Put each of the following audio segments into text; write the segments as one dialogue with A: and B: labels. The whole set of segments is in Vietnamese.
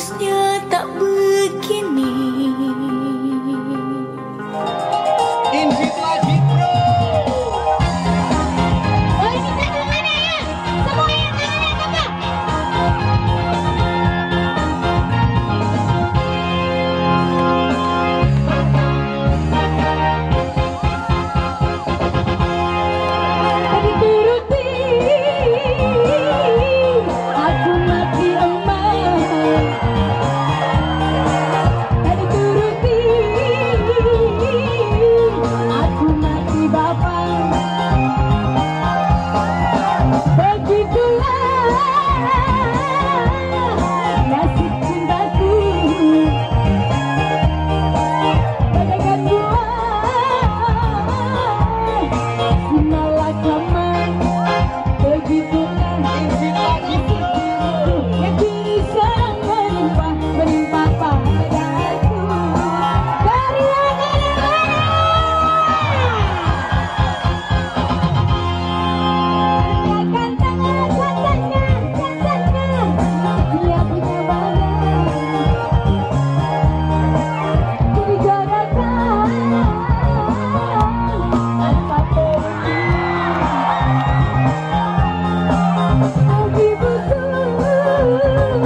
A: Seharusnya tak bước.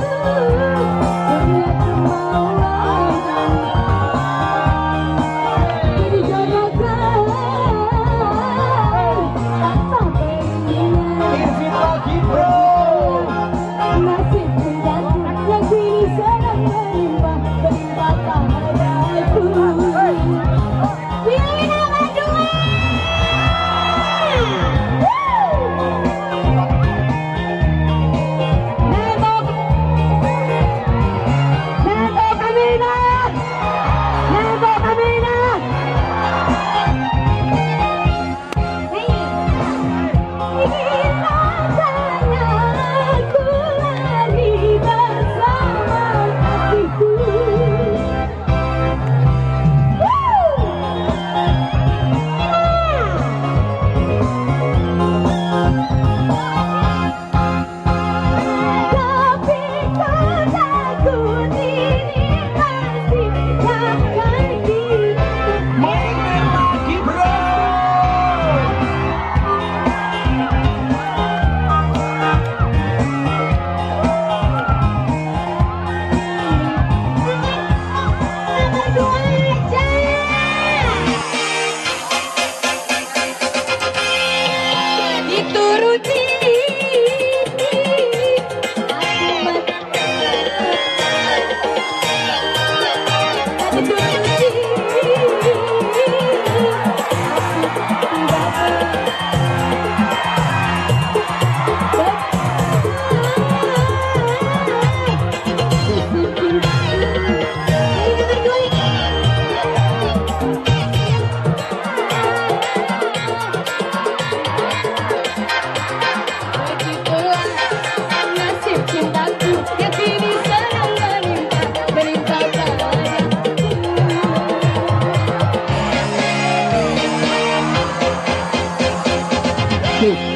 B: Oh. to do. 嗯